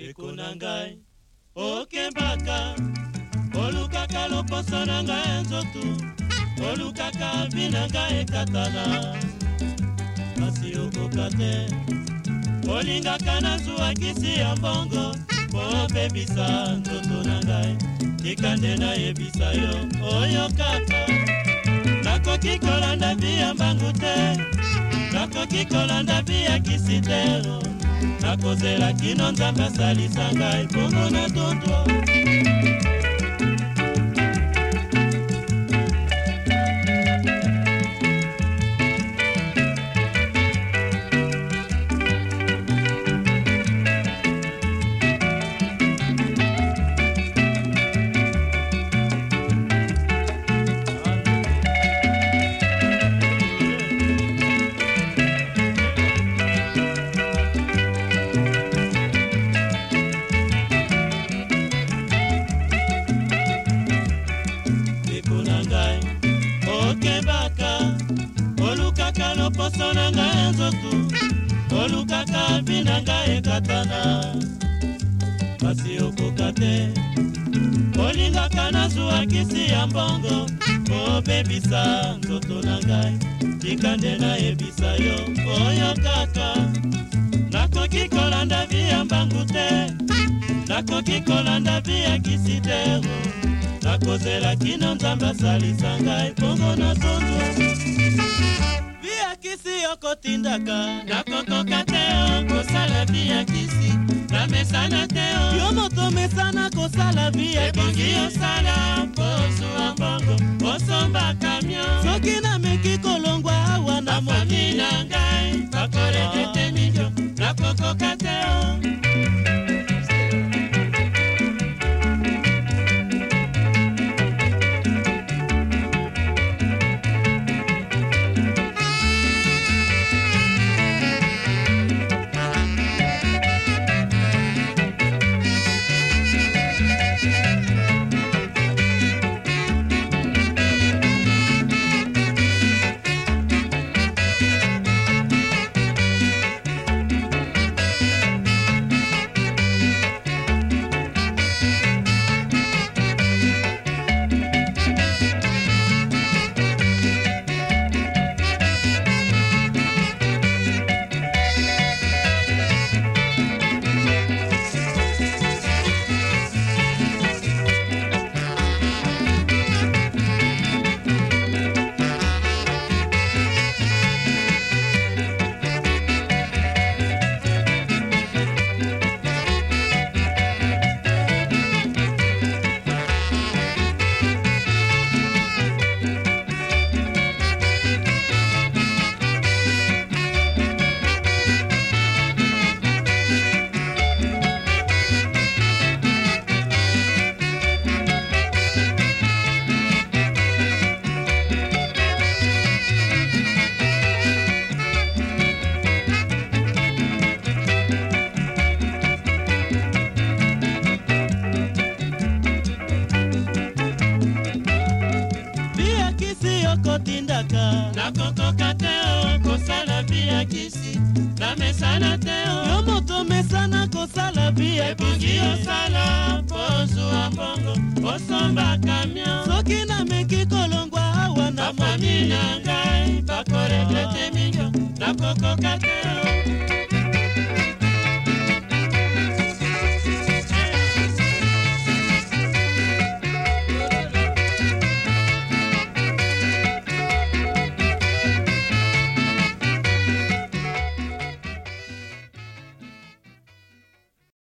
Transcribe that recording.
ndeko na ngai okembaka olukaka loposo na ngai ya nzoto olukaka vi na ngai ekatana kasi okoka te olingaka nazwwakisi ya mbongo mpo opebisa nzoto na ngai tika nde nayebisa yo oyo kaka nakoki kolanda vi ya mbangu te nakoki kolanda biyakisi te nakozela kino nzambe asalisa ngai mpongo na tondo nyonso na ngai ya nzoto olukaka mpina ngai ekatana kasi okoka te olingaka nazwwakisi ya mbongo kobebisa nzoto na ngai tika nde nayebisa yo oyo kaka nakoki kolanda vi ya mbangu te nakoki kolanda vi ya kisi te oh. nakozela kino nzambe asalisa ngai mpongo na sonzo biyakisi okotindaka nakokoka te kosala biyakisi namesana te yo moto mesana kosala biyakisi osala mpozuwa mbongo osomba kamio soki nameki kolongwa awa na momi na ngai bakoretetemijo nakokoka okotindaka nakokoka te o kosala bia kisi namesana te o yo moto mesana kosala bia ebongi osala pozwa mbongo osomba kamio soki nameki kolongwa awa na mami na ngai bakoregrete mingo nakokoka te o